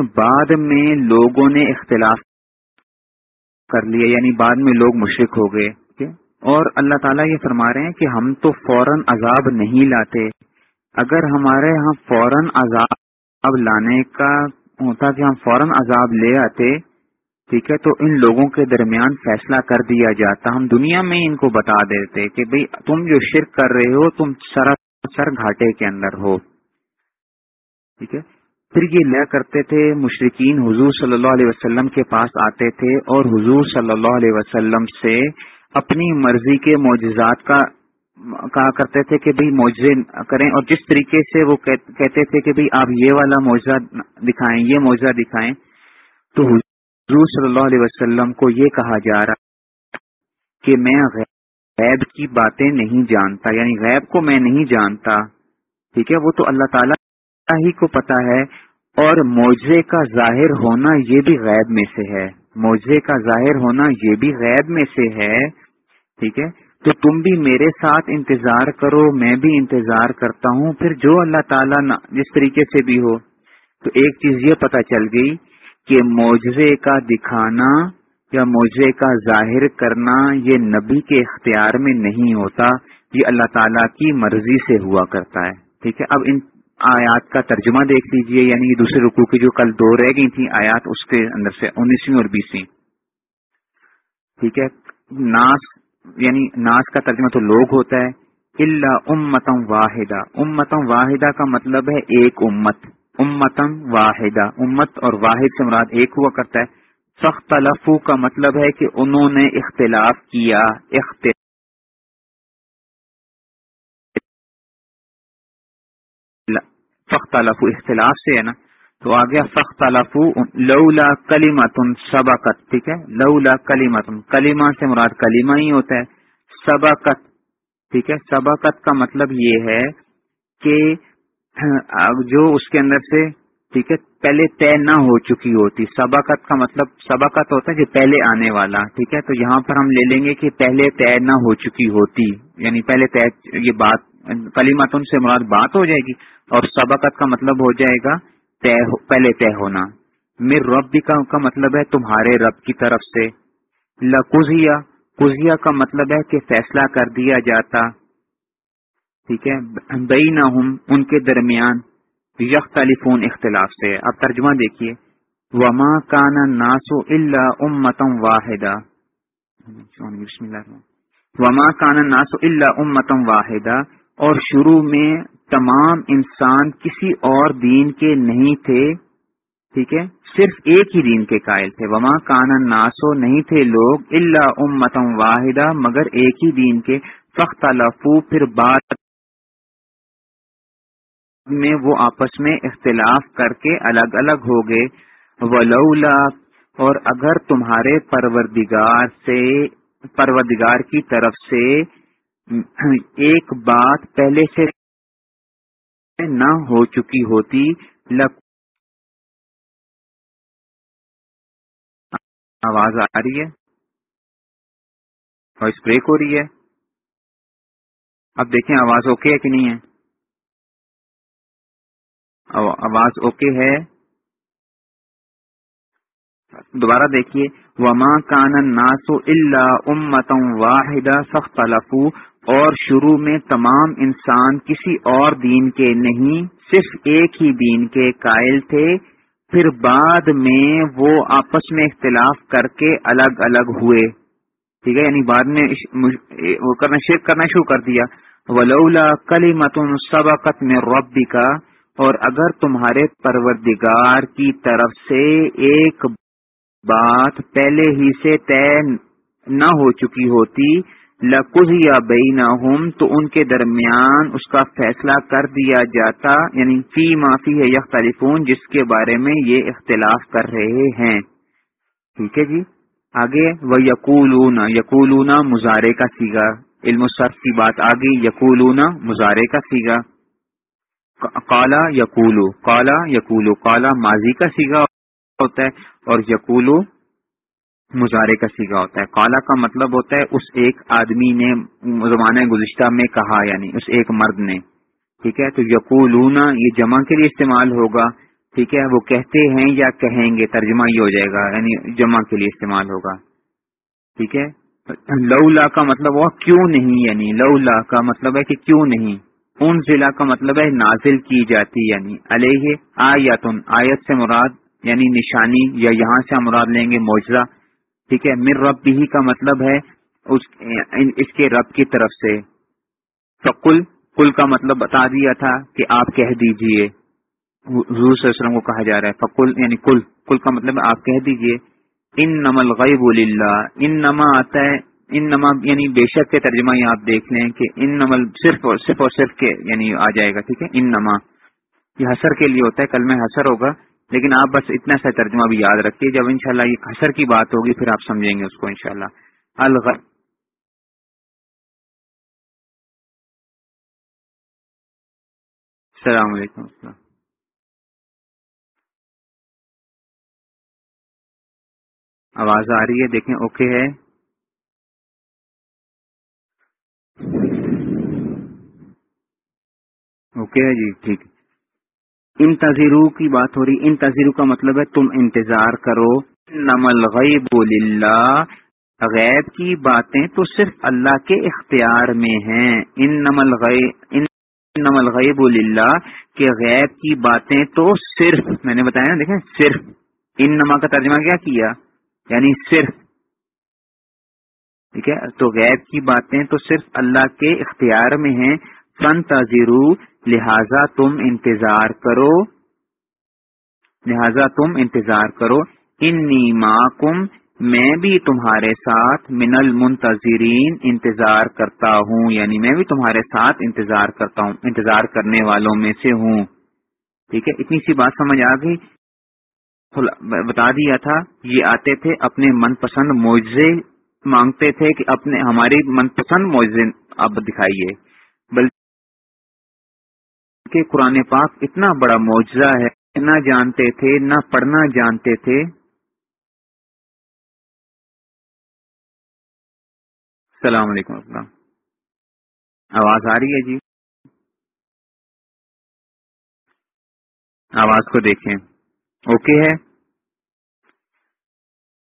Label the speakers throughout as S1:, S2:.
S1: بعد میں لوگوں نے اختلاف کر لیا یعنی بعد میں لوگ مشرق ہو گئے اور اللہ تعالیٰ یہ فرما رہے ہیں کہ ہم تو فوراً عذاب نہیں لاتے۔ اگر ہمارے یہاں فوراً عذاب لانے کا ہوتا کہ ہم فوراً عذاب لے آتے، ٹھیک ہے، تو ان لوگوں کے درمیان فیصلہ کر دیا جاتا۔ ہم دنیا میں ان کو بتا دیتے کہ بھئی تم جو شرک کر رہے ہو، تم سر گھاٹے کے اندر ہو۔ ٹھیک ہے؟ پھر یہ لیا کرتے تھے مشرقین حضور صلی اللہ علیہ وسلم کے پاس آتے تھے اور حضور صلی اللہ علیہ وسلم سے اپنی مرضی کے معجزات کا کہا کرتے تھے کہ بھئی معجزے کریں اور جس طریقے سے وہ کہتے تھے کہ بھئی آپ یہ والا معجزہ دکھائیں، یہ معجزہ دکھائیں، تو حضور صلی اللہ علیہ وسلم کو یہ کہا جا رہا کہ میں غیب کی باتیں نہیں جانتا یعنی غیب کو میں نہیں جانتا، ٹھیک ہے؟ وہ تو اللہ تعالیٰ ہی کو پتا ہے اور معجزے کا ظاہر ہونا یہ بھی غیب میں سے ہے۔ معجزے کا ظاہر ہونا یہ بھی غیب میں سے ہے۔ ٹھیک ہے؟ تو تم بھی میرے ساتھ انتظار کرو، میں بھی انتظار کرتا ہوں۔ پھر جو اللہ تعالیٰ جس طریقے سے بھی ہو۔ تو ایک چیز یہ پتا چل گئی کہ معجزے کا دکھانا یا معجزے کا ظاہر کرنا یہ نبی کے اختیار میں نہیں ہوتا، یہ اللہ تعالیٰ کی مرضی سے ہوا کرتا ہے۔ ٹھیک ہے؟ اب ان آیات کا ترجمہ دیکھ لیجیے یعنی دوسرے رکو کی جو کل دو رہ گئی تھیں آیات، اس کے اندر سے انیسویں اور بیسویں۔ ٹھیک ہے؟ ناس یعنی ناس کا ترجمہ تو لوگ ہوتا ہے۔ اللہ امتم واحدہ۔ امتم واحدہ کا مطلب ہے ایک امت۔ امتم واحدہ۔ امت اور واحد سے مراد ایک ہوا کرتا ہے۔ سخت تلفو کا مطلب ہے کہ انہوں نے اختلاف کیا۔ اختلاف فخت اختلاف سے ہے نا؟ تو آ گیا فخت لولا کلیمتن سبقت، ٹھیک ہے؟ لولا کلیمتن کلیما سے مراد کلیمہ ہی ہوتا ہے، سبقت، ٹھیک ہے؟ سبقت کا مطلب یہ ہے کہ جو اس کے اندر سے، ٹھیک ہے، پہلے طے نہ ہو چکی ہوتی، سبقت کا مطلب سبقت ہوتا ہے کہ پہلے آنے والا، ٹھیک ہے؟ تو یہاں پر ہم لے لیں گے کہ پہلے طے نہ ہو چکی ہوتی یعنی پہلے طے، یہ بات کلیمتن سے مراد بات ہو جائے گی اور سبقت کا مطلب ہو جائے گا طے پہلے طے ہونا۔ میر رب کا مطلب ہے تمہارے رب کی طرف سے۔ لکزیا کزیا کا مطلب ہے کہ فیصلہ کر دیا جاتا۔ ٹھیک ہے؟ بئی نہ ان کے درمیان یختلفون اختلاف سے۔ اب ترجمہ دیکھیے۔ وما کانا ناسو اللہ امتم واحدہ وما کانا ناسو اللہ امتم واحدہ اور شروع میں تمام انسان کسی اور دین کے نہیں تھے، ٹھیک ہے؟ صرف ایک ہی دین کے قائل تھے۔ وما کان ناسو نہیں تھے لوگ اللہ امتم واحدہ مگر ایک ہی دین کے۔ فخت لفو پھر بات میں وہ آپس میں اختلاف کر کے الگ الگ ہو گئے۔ ولولا، اور اگر تمہارے پروردگار سے، پروردگار کی طرف سے ایک بات پہلے سے نہ ہو چکی ہوتی لک آواز آ رہی ہے وائس بریک ہو رہی ہے۔ اب دیکھیں آواز اوکے ہے کہ نہیں ہے۔ آواز اوکے ہے۔ دوبارہ دیکھیے، وما کان ناسو اللہ امتم واحدہ سخت اور شروع میں تمام انسان کسی اور دین کے نہیں، صرف ایک ہی دین کے قائل تھے، پھر بعد میں وہ آپس میں اختلاف کر کے الگ الگ ہوئے۔ ٹھیک ہے یعنی بعد میں وہ کرنا شرک کرنا شروع کر دیا۔ ولولا کلی متن سبقت میں ربی کا اور اگر تمہارے پروردگار کی طرف سے ایک بات پہلے ہی سے طے نہ ہو چکی ہوتی لکز یا بینا تو ان کے درمیان اس کا فیصلہ کر دیا جاتا یعنی فی معافی ہے یختلفون، جس کے بارے میں یہ اختلاف کر رہے ہیں۔ ٹھیک ہے جی؟ آگے وہ یقولون یقولون مظاہرے کا سیگا۔ علم صرف کی بات آگے یقولون مظاہرے کا سیگا۔ کالا یقولو کالا یقولو کالا ماضی کا سیگا ہوتا ہے، اور یقولو مظاہرے کا سیگا ہوتا ہے۔ کالا کا مطلب ہوتا ہے، اس ایک آدمی نے زمانہ گزشتہ میں کہا یعنی اس ایک مرد نے۔ ٹھیک ہے؟ تو یقولون، یہ جمع کے لیے استعمال ہوگا۔ ٹھیک ہے؟ وہ کہتے ہیں یا کہیں گے، ترجمہ یہ ہو جائے گا۔ یعنی جمع کے لیے استعمال ہوگا۔ ٹھیک ہے؟ لولا کا مطلب ہوا کیوں نہیں؟ یعنی لولا کا مطلب ہے کہ کیوں نہیں؟ ان ضلع کا مطلب ہے نازل کی جاتی یعنی علیہ آیتن۔ آیت سے مراد یعنی نشانی، یا یہاں سے مراد لیں گے موجزہ ٹھیک ہے مر رب بھی کا مطلب ہے اس اس کے رب کی طرف سے۔ فکل کل کا مطلب بتا دیا تھا کہ آپ کہہ دیجیے۔ حضور صلی اللہ علیہ وسلم کو کہا جا رہا ہے فکل یعنی کل کل کا مطلب آپ کہہ دیجیے۔ ان نمل غیب اللہ ان نما آتا ہے ان نما یعنی بے شک کے ترجمہ یہ آپ دیکھ لیں کہ ان نمل صرف اور صرف اور صرف کے یعنی آ جائے گا، ٹھیک ہے ان نما یہ حسر کے لیے ہوتا ہے کل میں حسر ہوگا۔ لیکن آپ بس اتنا سا ترجمہ بھی یاد رکھیے، جب انشاءاللہ یہ حسر کی بات ہوگی پھر آپ سمجھیں گے اس کو انشاءاللہ۔ شاء السلام علیکم۔ السلام آواز آ رہی ہے، دیکھیں اوکے ہے۔ اوکے ہے جی ٹھیک۔ ان کی بات ہو رہی ان کا مطلب ہے تم انتظار کرو۔ نمل غیب اللہ غیب کی باتیں تو صرف اللہ کے اختیار میں ہیں۔ ان نمل غیب ان نمل غیب اللہ کے غیب کی باتیں تو صرف، میں نے بتایا نا، دیکھیں، صرف۔ ان نما کا ترجمہ کیا کیا؟ یعنی صرف۔ ٹھیک ہے؟ تو غیب کی باتیں تو صرف اللہ کے اختیار میں ہیں۔ فن تذیرو لہذا تم انتظار کرو۔ لہذا تم انتظار کرو۔ ان کم میں بھی تمہارے ساتھ من المنتظرین انتظار کرتا ہوں یعنی میں بھی تمہارے ساتھ انتظار کرتا ہوں، انتظار کرنے والوں میں سے ہوں۔ ٹھیک ہے، اتنی سی بات سمجھ آ گئی۔ بتا دیا تھا، یہ آتے تھے اپنے من پسند معجزے، مانگتے تھے کہ اپنے، ہماری من پسند معجزے اب دکھائیے۔ بلکہ قرآن پاک اتنا بڑا معجزہ ہے، نہ جانتے تھے، نہ پڑھنا جانتے تھے۔ السلام علیکم، السلام آواز آ رہی ہے جی؟ آواز کو دیکھیں۔ اوکے ہے؟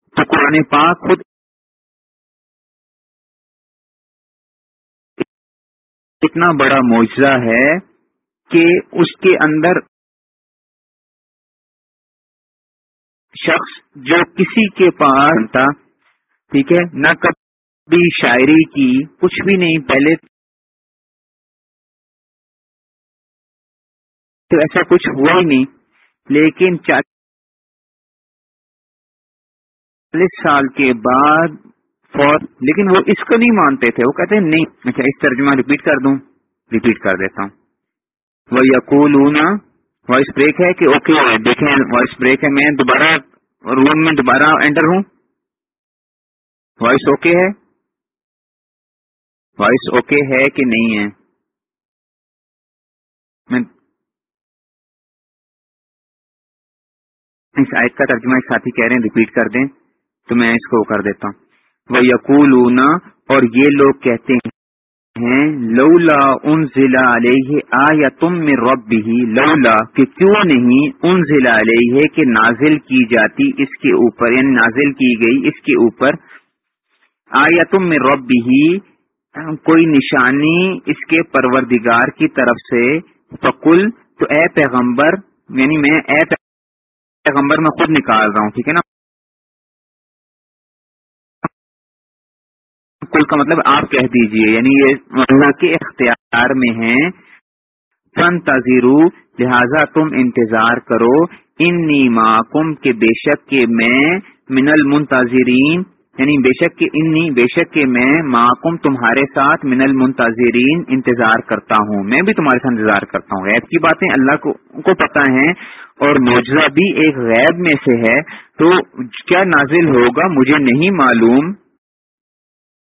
S1: تو قرآن پاک خود اتنا بڑا معجزہ ہے۔ کہ اس کے اندر شخص جو کسی کے پاس تھا، ٹھیک ہے، نہ کبھی شاعری کی، کچھ بھی نہیں، پہلے تو ایسا کچھ ہوا ہی نہیں۔ لیکن چالیس سال کے بعد فور لیکن وہ اس کو نہیں مانتے تھے، وہ کہتے ہیں، نہیں اچھا اس ترجمہ ریپیٹ کر دوں ریپیٹ کر دیتا ہوں۔ وہ یقول وائس بریک ہے کہ اوکے دیکھیں وائس بریک ہے، میں دوبارہ روم میں دوبارہ انٹر ہوں۔ وائس اوکے ہے؟ وائس اوکے ہے کہ نہیں ہے؟ میں اس آیت کا ترجمہ ایک ساتھی کہہ رہے ہیں ریپیٹ کر دیں تو میں اس کو کر دیتا ہوں۔ وہ یقول اور یہ لوگ کہتے ہیں لولا ان ضلع علیہ آ یا تم میں رب بھی لولا کہ کیوں نہیں ان ضلع علیہ کہ نازل کی جاتی اس کے اوپر یعنی نازل کی گئی اس کے اوپر آ یا تم میں رب بھی کوئی نشانی اس کے پروردگار کی طرف سے فکل تو اے پیغمبر یعنی میں اے پیغمبر میں خود نکال رہا ہوں، ٹھیک ہے نا؟ کل کا مطلب آپ کہہ دیجیے یعنی یہ اللہ کے اختیار میں ہیں۔ فن تذیرو لہذا تم انتظار کرو۔ ان نیما کے بے شک کے میں من المنتظرین یعنی بے شک کے انی بے شک کے میں معکم تمہارے ساتھ من المنتظرین انتظار کرتا ہوں۔ میں بھی تمہارے ساتھ انتظار کرتا ہوں۔ غیب کی باتیں اللہ کو کو پتا ہیں اور معجزہ بھی ایک غیب میں سے ہے۔ تو کیا نازل ہوگا؟ مجھے نہیں معلوم۔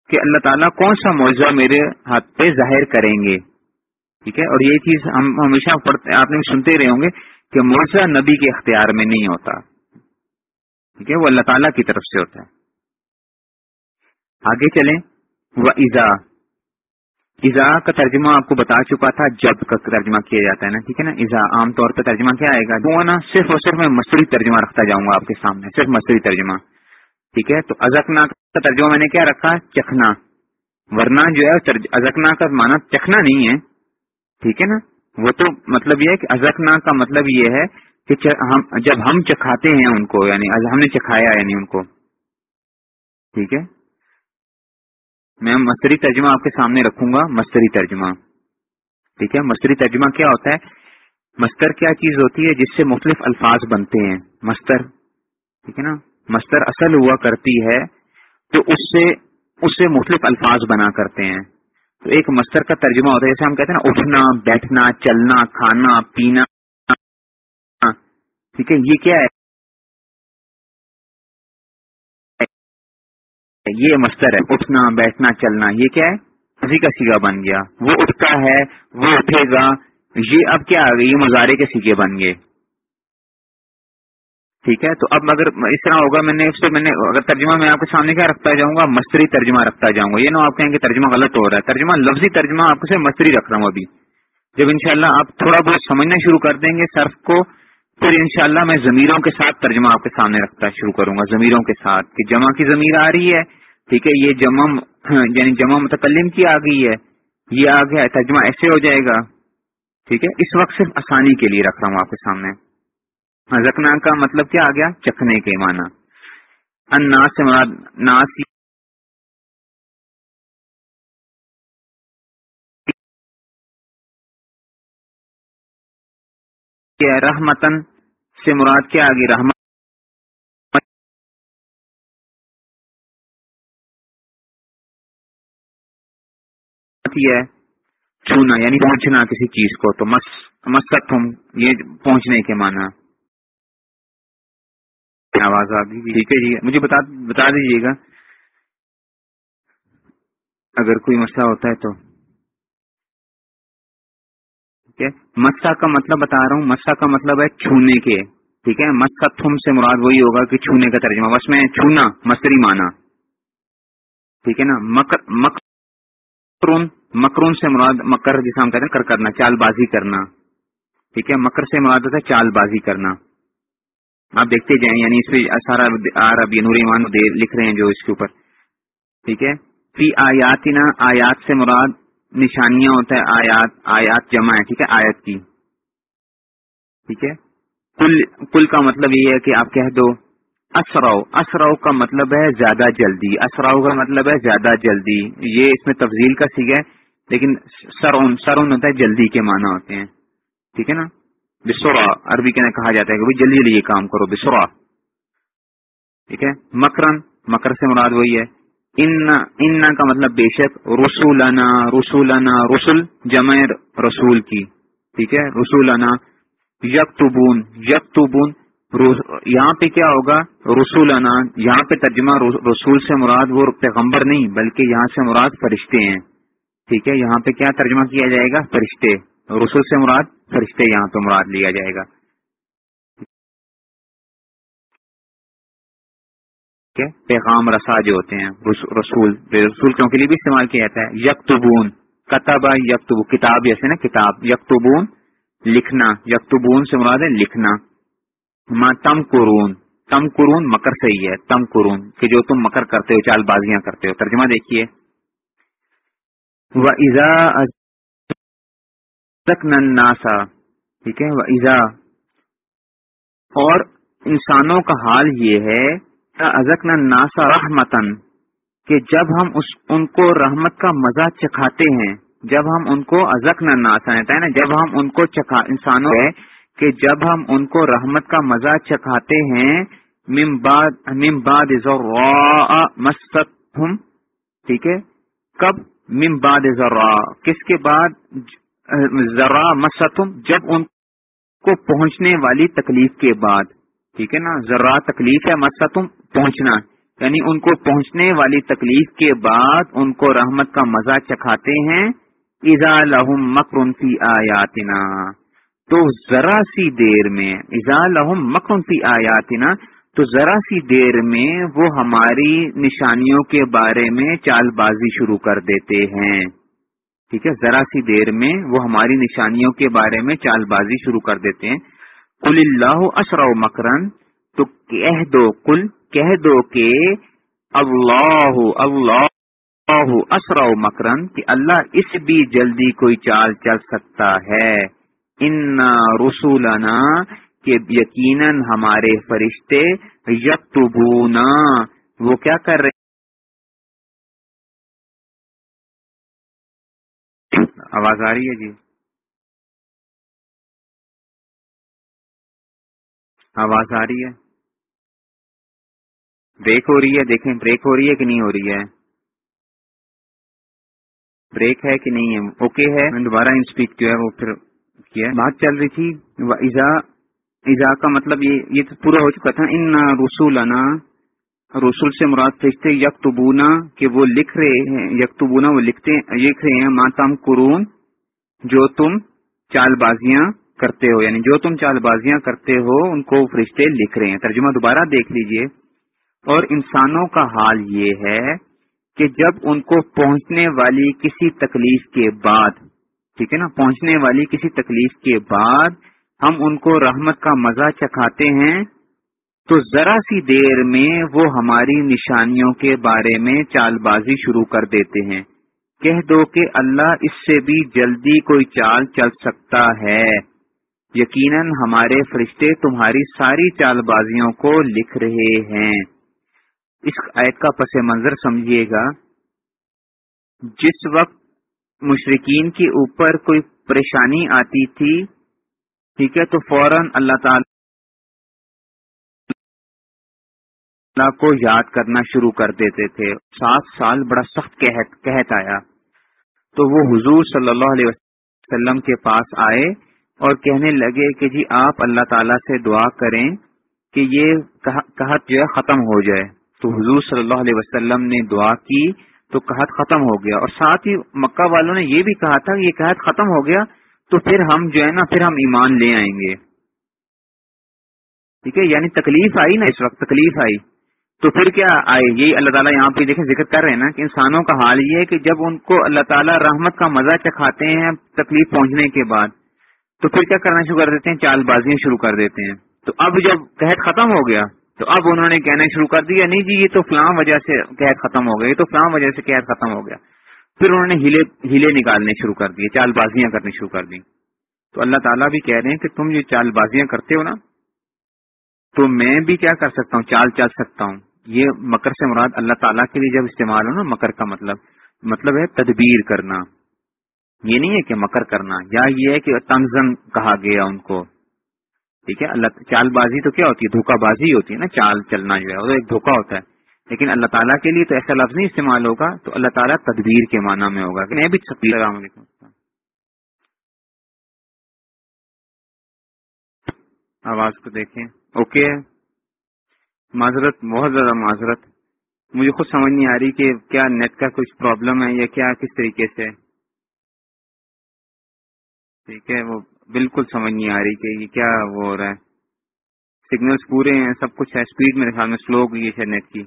S1: کہ اللہ تعالیٰ کون سا معجزہ میرے ہاتھ پہ ظاہر کریں گے؟ ٹھیک ہے؟ اور یہ چیز ہم ہمیشہ پڑھتے آپ نے سنتے رہے ہوں گے کہ معجزہ نبی کے اختیار میں نہیں ہوتا۔ ٹھیک ہے؟ وہ اللہ تعالیٰ کی طرف سے ہوتا ہے۔ آگے چلیں۔ وہ ایزا۔ ایزا کا ترجمہ آپ کو بتا چکا تھا، جب کا ترجمہ کیا جاتا ہے نا، ٹھیک ہے نا؟ ایزا عام طور پہ ترجمہ کیا آئے گا۔ نا صرف اور صرف میں مستری ترجمہ رکھتا جاؤں گا آپ کے سامنے، صرف مستری ترجمہ۔ ٹھیک ہے؟ تو ازکنا کا ترجمہ میں نے کیا رکھا؟ چکھنا۔ ورنہ جو ہے ازکنا کا معنی چکھنا نہیں ہے۔ ٹھیک ہے نا؟ وہ تو مطلب یہ ہے کہ ازکنا کا مطلب یہ ہے کہ ہم، جب ہم چکھاتے ہیں ان کو یعنی ہم نے چکھایا یعنی ان کو۔ ٹھیک ہے؟ میں مستری ترجمہ آپ کے سامنے رکھوں گا مستری ترجمہ۔ ٹھیک ہے؟ مستری ترجمہ کیا ہوتا ہے؟ مستر کیا چیز ہوتی ہے جس سے مختلف الفاظ بنتے ہیں؟ مستر۔ ٹھیک ہے نا؟ مستر اصل ہوا کرتی ہے تو اس سے اس سے مختلف الفاظ بنا کرتے ہیں۔ تو ایک مستر کا ترجمہ ہوتا ہے جیسے ہم کہتے ہیں نا، اٹھنا، بیٹھنا، چلنا، کھانا، پینا۔ ٹھیک ہے، یہ کیا ہے؟ یہ مستر ہے، اٹھنا، بیٹھنا، چلنا۔ یہ کیا ہے؟ اسی کا سیگا بن گیا۔ وہ اٹھتا ہے، وہ اٹھے گا۔ یہ اب کیا آ گئی؟ یہ مظاہرے کے سیگے بن گئے۔ ٹھیک ہے؟ تو اب اگر اس طرح ہوگا، میں نے اس سے میں نے اگر ترجمہ میں آپ کے سامنے کیا رکھتا جاؤں گا، مستری ترجمہ رکھتا جاؤں گا۔ یہ نا آپ کہیں گے ترجمہ غلط ہو رہا ہے۔ ترجمہ، لفظی ترجمہ آپ سے مستری رکھ رہا ہوں ابھی۔ جب انشاءاللہ آپ تھوڑا بہت سمجھنا شروع کر دیں گے صرف کو، پھر انشاءاللہ میں ضمیروں کے ساتھ ترجمہ آپ کے سامنے رکھتا شروع کروں گا۔ ضمیروں کے ساتھ کہ جمع کی ضمیر آ رہی ہے، ٹھیک ہے؟ یہ جمع یعنی جمع متکلم کی آ گئی ہے۔ یہ آ گیا ترجمہ ایسے ہو جائے گا۔ ٹھیک ہے؟ اس وقت صرف آسانی کے لیے رکھ رہا ہوں آپ کے سامنے۔ زکنا کا مطلب کیا آ گیا؟ چکھنے کے معنی۔ اناس سے مراد ناس رحمتن سے مراد کیا آ گئی رحمت ہے چھونا یعنی پہنچنا کسی چیز کو، تو مس مسک یہ پہنچنے کے معنی۔ آواز آ گئی ٹھیک ہے جی مجھے بتا بتا دیجیے گا۔ اگر کوئی مسئلہ ہوتا ہے تو۔ ٹھیک ہے۔ مسا کا مطلب بتا رہا ہوں۔ مسا کا مطلب ہے چھونے کے۔ ٹھیک ہے۔ مسا تھم سے مراد وہی ہوگا کہ چھونے کا ترجمہ۔ بس میں چھونا مستری مانا ٹھیک ہے نا؟ مکر مکرون مکرون سے مراد مکر جسے ہم کہتے ہیں کر کرنا چال بازی کرنا۔ ٹھیک ہے؟ مکر سے مراد ہوتا ہے چال بازی کرنا۔ آپ دیکھتے جائیں یعنی اس پہ سارا اب یہ نور ایمان لکھ رہے ہیں جو اس کے اوپر۔ ٹھیک ہے؟ فی آیاتنا، آیات سے مراد نشانیاں ہوتا ہے، آیات آیات جمع ہے ٹھیک ہے؟ آیت کی۔ ٹھیک ہے؟ کل کل کا مطلب یہ ہے کہ آپ کہہ دو، اسراؤ اسراؤ کا مطلب ہے زیادہ جلدی، اسراؤ کا مطلب ہے زیادہ جلدی۔ یہ اس میں تفضیل کا سیکھ ہے، لیکن سرون سرون ہوتا ہے جلدی کے معنی ہوتے ہیں۔ ٹھیک ہے نا؟ بسورا عربی کے کہا جاتا ہے کہ بھائی جلدی جلدی یہ کام کرو بسورا ٹھیک ہے؟ مکرن، مکر سے مراد وہی ہے. ان ان کا مطلب بے شک رسولنا رسولنا، رسول، جمع رسول کی. ٹھیک ہے؟ رسولنا یکتبون یکتبون یہاں پہ کیا ہوگا؟ رسولنا، یہاں پہ ترجمہ رسول سے مراد وہ پیغمبر نہیں، بلکہ یہاں سے مراد فرشتے ہیں. ٹھیک ہے؟ یہاں پہ کیا ترجمہ کیا جائے گا؟ فرشتے. رسول سے مراد فرشتے یہاں پہ مراد لیا جائے گا۔ پیغام رسا جو ہوتے ہیں رسول رسول کیوں کے لیے بھی استعمال کیا جاتا ہے۔ یکتبون کتب یکتب کتاب جیسے نا، کتاب۔ یکتبون، لکھنا۔ یکتبون سے مراد ہے لکھنا۔ ماں تم قرون تم قرون مکر سے ہی ہے۔ تم قرون، کہ جو تم مکر کرتے ہو، چال بازیاں کرتے ہو۔ ترجمہ دیکھیے۔ وہ ایزا ناسا ٹھیک ہے؟ ایزا اور انسانوں کا حال یہ ہے ازک ناسا رحمتن کہ جب ہم اس، ان کو رحمت کا مزہ چکھاتے ہیں، جب ہم ان کو ازک ناسا یعنی ہے نا جب ہم ان کو چکھا، انسانوں کہ جب ہم ان کو رحمت کا مزہ چکھاتے ہیں ممباد مست ٹھیک ہے؟ کب؟ ممباد کس کے بعد؟ ذرا مستم جب ان کو پہنچنے والی تکلیف کے بعد، ٹھیک ہے نا؟ ذرا تکلیف ہے مستم پہنچنا یعنی ان کو پہنچنے والی تکلیف کے بعد ان کو رحمت کا مزہ چکھاتے ہیں ایزا لہم مکرن فی آیاتنا۔ تو ذرا سی دیر میں ایزا لہم مکرن فی آیاتنا، تو ذرا سی دیر میں وہ ہماری نشانیوں کے بارے میں چال بازی شروع کر دیتے ہیں۔ ٹھیک ہے؟ ذرا سی دیر میں وہ ہماری نشانیوں کے بارے میں چال بازی شروع کر دیتے ہیں۔ کل اللہ اشرا مکرن تو کہہ دو کل کہہ دو کہ اللہ اللہ اشرا مکرن کہ اللہ اس بھی جلدی کوئی چال چل سکتا ہے۔ ان رسولنا کہ یقیناً ہمارے فرشتے یکتبونا۔ وہ کیا کر رہے آواز آ رہی ہے جی؟ آواز آ رہی ہے۔ بریک ہو رہی ہے، دیکھیں بریک ہو رہی ہے کہ نہیں ہو رہی ہے؟ بریک ہے کہ نہیں ہے؟ اوکے ہے۔ میں دوبارہ انسپیک جو ہے وہ پھر کیا بات چل رہی تھی ایزا ایزا کا مطلب یہ یہ تو پورا ہو چکا تھا۔ ان رسول رسول سے مراد فرشتے یکتبونا، کہ وہ لکھ رہے ہیں، یکتبونا وہ لکھتے لکھ رہے ہیں ماتام قرون، جو تم چال بازیاں کرتے ہو یعنی جو تم چال بازیاں کرتے ہو، ان کو فرشتے لکھ رہے ہیں۔ ترجمہ دوبارہ دیکھ لیجیے۔ اور انسانوں کا حال یہ ہے کہ جب ان کو پہنچنے والی کسی تکلیف کے بعد، ٹھیک ہے نا، پہنچنے والی کسی تکلیف کے بعد ہم ان کو رحمت کا مزہ چکھاتے ہیں تو ذرا سی دیر میں وہ ہماری نشانیوں کے بارے میں چال بازی شروع کر دیتے ہیں۔ کہہ دو کہ اللہ اس سے بھی جلدی کوئی چال چل سکتا ہے۔ یقیناً ہمارے فرشتے تمہاری ساری چال بازیوں کو لکھ رہے ہیں۔ اس آیت کا پس منظر سمجھیے گا۔ جس وقت مشرقین کے اوپر کوئی پریشانی آتی تھی، ٹھیک ہے، تو فوراً اللہ تعالی اللہ کو یاد کرنا شروع کر دیتے تھے۔ سات سال بڑا سخت کہت آیا۔ تو وہ حضور صلی اللہ علیہ وسلم کے پاس آئے اور کہنے لگے کہ جی آپ اللہ تعالی سے دعا کریں کہ یہ قحط جو ہے ختم ہو جائے۔ تو حضور صلی اللہ علیہ وسلم نے دعا کی تو قحط ختم ہو گیا۔ اور ساتھ ہی مکہ والوں نے یہ بھی کہا تھا کہ یہ قحط ختم ہو گیا تو پھر ہم جو ہے نا پھر ہم ایمان لے آئیں گے۔ ٹھیک ہے یعنی تکلیف آئی نا اس وقت، تکلیف آئی۔ تو پھر کیا آئے؟ یہی اللہ تعالیٰ یہاں پہ دیکھیں، ذکر کر رہے ہیں نا کہ انسانوں کا حال یہ ہے کہ جب ان کو اللہ تعالیٰ رحمت کا مزہ چکھاتے ہیں تکلیف پہنچنے کے بعد، تو پھر کیا کرنا شروع کر دیتے ہیں؟ چال بازیاں شروع کر دیتے ہیں۔ تو اب جب قحط ختم ہو گیا، تو اب انہوں نے کہنا شروع کر دیا، نہیں جی یہ تو فلاں وجہ سے قحط ختم ہو گیا، یہ تو فلاں وجہ سے قحط ختم ہو گیا۔ پھر انہوں نے ہیلے ہیلے نکالنے شروع کر دیے، چال بازیاں کرنی شروع کر دی تو اللہ تعالیٰ بھی کہہ رہے ہیں کہ تم جو چال بازیاں کرتے ہو نا، تو میں بھی کیا کر سکتا ہوں؟ چال چل سکتا ہوں۔ یہ مکر سے مراد اللہ تعالیٰ کے لیے جب استعمال ہو نا مکر کا مطلب مطلب ہے تدبیر کرنا۔ یہ نہیں ہے کہ مکر کرنا، یا یہ ہے کہ تنزن کہا گیا ان کو۔ ٹھیک ہے؟ اللہ چال بازی تو کیا ہوتی ہے؟ دھوکہ بازی ہوتی ہے نا، چال چلنا جو ہے، وہ ایک دھوکا ہوتا ہے۔ لیکن اللہ تعالیٰ کے لیے تو ایسا لفظ نہیں استعمال ہوگا، تو اللہ تعالیٰ تدبیر کے معنی میں ہوگا۔ کہ میں بھی السلام علیکم۔ آواز کو دیکھیں۔ اوکے۔ معذرت، بہت زیادہ معذرت۔ مجھے خود سمجھ نہیں آ رہی کہ کیا نیٹ کا کچھ پرابلم ہے یا کیا کس طریقے سے۔ ٹھیک ہے، وہ بالکل سمجھ نہیں آ رہی کہ یہ کیا وہ ہو رہا ہے۔ سگنلز پورے ہیں، سب کچھ ہے۔ اسپیڈ میرے خیال میں سلو ہو گئی ہے نیٹ کی۔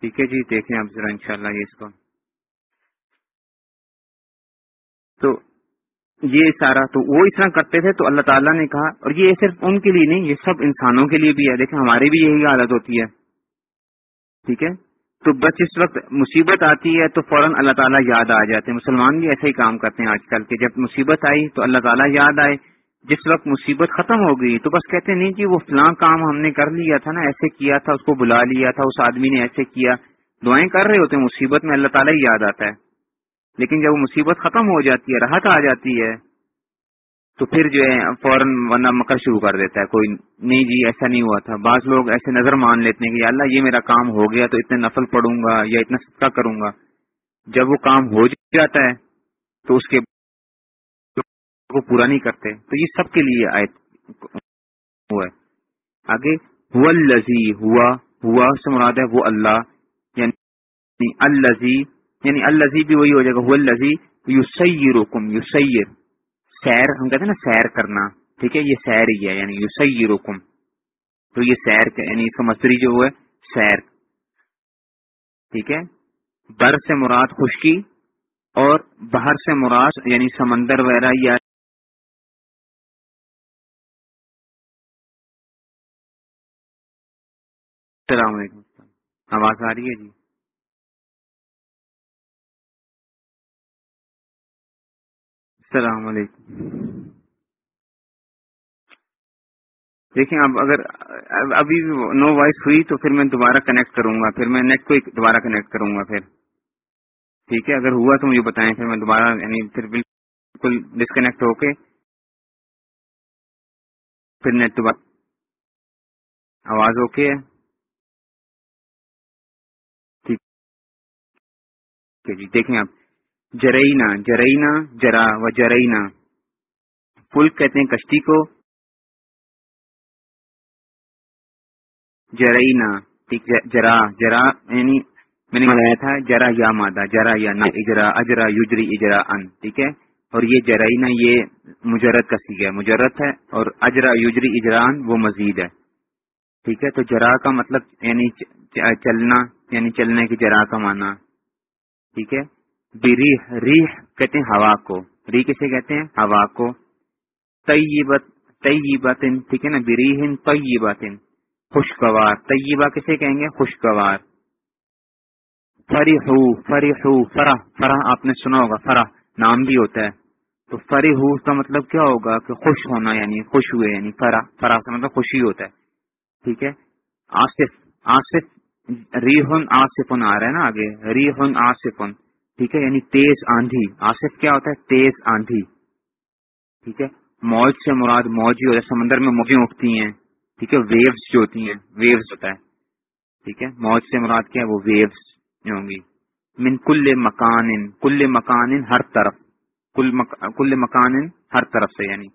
S1: ٹھیک ہے جی دیکھیں آپ ذرا انشاءاللہ یہ اس کو۔ تو یہ سارا تو وہ اس طرح کرتے تھے تو اللہ تعالیٰ نے کہا، اور یہ صرف ان کے لیے نہیں، یہ سب انسانوں کے لیے بھی ہے۔ دیکھیں، ہماری بھی یہی حالت ہوتی ہے۔ ٹھیک ہے؟ تو بس اس وقت مصیبت آتی ہے تو فوراً اللہ تعالیٰ یاد آ جاتے ہیں۔ مسلمان بھی ایسے ہی کام کرتے ہیں آج کل کہ جب مصیبت آئی تو اللہ تعالیٰ یاد آئے۔ جس وقت مصیبت ختم ہو گئی تو بس کہتے نہیں جی وہ فلاں کام ہم نے کر لیا تھا نا، ایسے کیا تھا، اس کو بلا لیا تھا، اس آدمی نے ایسے کیا۔ دعائیں کر رہے ہوتے ہیں، مصیبت میں اللہ تعالیٰ ہی یاد آتا ہے۔ لیکن جب وہ مصیبت ختم ہو جاتی ہے، راحت آ جاتی ہے، تو پھر جو ہے، فوراً ورنہ مکر شروع کر دیتا ہے، کوئی نہیں جی ایسا نہیں ہوا تھا۔ بعض لوگ ایسے نظر مان لیتے ہیں کہ اللہ، یہ میرا کام ہو گیا تو اتنے نفل پڑوں گا یا اتنا صدقہ کروں گا۔ جب وہ کام ہو جاتا ہے، تو اس کے کو پورا نہیں کرتے۔ تو یہ سب کے لیے آئے ہوا ہے۔ آگے ہوا الزی ہوا ہوا سے مراد ہے وہ اللہ یعنی الزی یعنی الزی بھی وہی ہو جائے گا الزی یو سیر یو سیر سیر ہم کہتے ہیں نا سیر کرنا، ٹھیک ہے؟ یہ سیر ہی ہے یعنی یو سیر تو یہ سیر یعنی اس کا مستری جو ہے، سیر. ٹھیک ہے؟ بر سے مراد خشکی اور باہر سے مراد یعنی سمندر وغیرہ یا السلام علیکم. آواز آ رہی ہے جی؟ السلام علیکم۔ دیکھیں، اب اگر ابھی نو وائس ہوئی تو پھر میں دوبارہ کنیکٹ کروں گا، پھر میں نیٹ کو دوبارہ کنیکٹ کروں گا پھر۔ ٹھیک ہے، اگر ہوا تو مجھے بتائیں، پھر میں دوبارہ یعنی پھر بالکل ڈسکنیکٹ ہو کے پھر نیٹ دوبارہ آواز اوکے ہے۔ ٹھیک ہے جی دیکھیں آپ۔ جرینا جرینا جرا و جرینا پل کہتے ہیں کشتی کو۔ جرینا ٹھیک جرا جرا یعنی میں نے بتایا تھا جرا یا مادہ جرا یا نا اجرا اجرا یوجری اجرا ان، ٹھیک ہے؟ اور یہ جرینا یہ مجرد کا سیکھ ہے۔ مجرد ہے اور اجرا یوجری اجران وہ مزید ہے۔ ٹھیک ہے؟ تو جرا کا مطلب یعنی چلنا یعنی چلنے کی جرا کا معنی۔ ٹھیک ہے؟ ریح ریح کہتے ہیں ہوا کو۔ ری کسے کہتے ہیں؟ ہوا کو۔ طیبت طیبت ٹھیک ہے نا؟ بریح طیبت خوشگوار۔ طیبہ کسے کہیں گے؟ خوشگوار۔ فری ہو فری ہو فرح۔ فرح آپ نے سنا ہوگا، فرح۔ نام بھی ہوتا ہے۔ تو فری ہو کا مطلب کیا ہوگا؟ کہ خوش ہونا یعنی خوش ہوئے یعنی فرح۔ فرح کا مطلب خوشی ہوتا ہے۔ ٹھیک ہے؟ آصف آصف، ریحن آصفن آ رہا ہے نا آگے۔ ریحن آصفن۔ ٹھیک ہے؟ یعنی تیز آندھی۔ آصف کیا ہوتا ہے؟ تیز آندھی۔ ٹھیک ہے؟ موج سے مراد موج ہی ہوتا ہے۔ سمندر میں موجیں اٹھتی ہیں۔ ٹھیک ہے؟ ویوز جو ہوتی ہیں۔ ویوز ہوتا ہے۔ ٹھیک ہے؟ موج سے مراد کیا ہے؟ وہ ویوز جو ہوں گی۔ من کل مکان کل مکان ہر طرف۔ کل مکان ہر طرف سے یعنی۔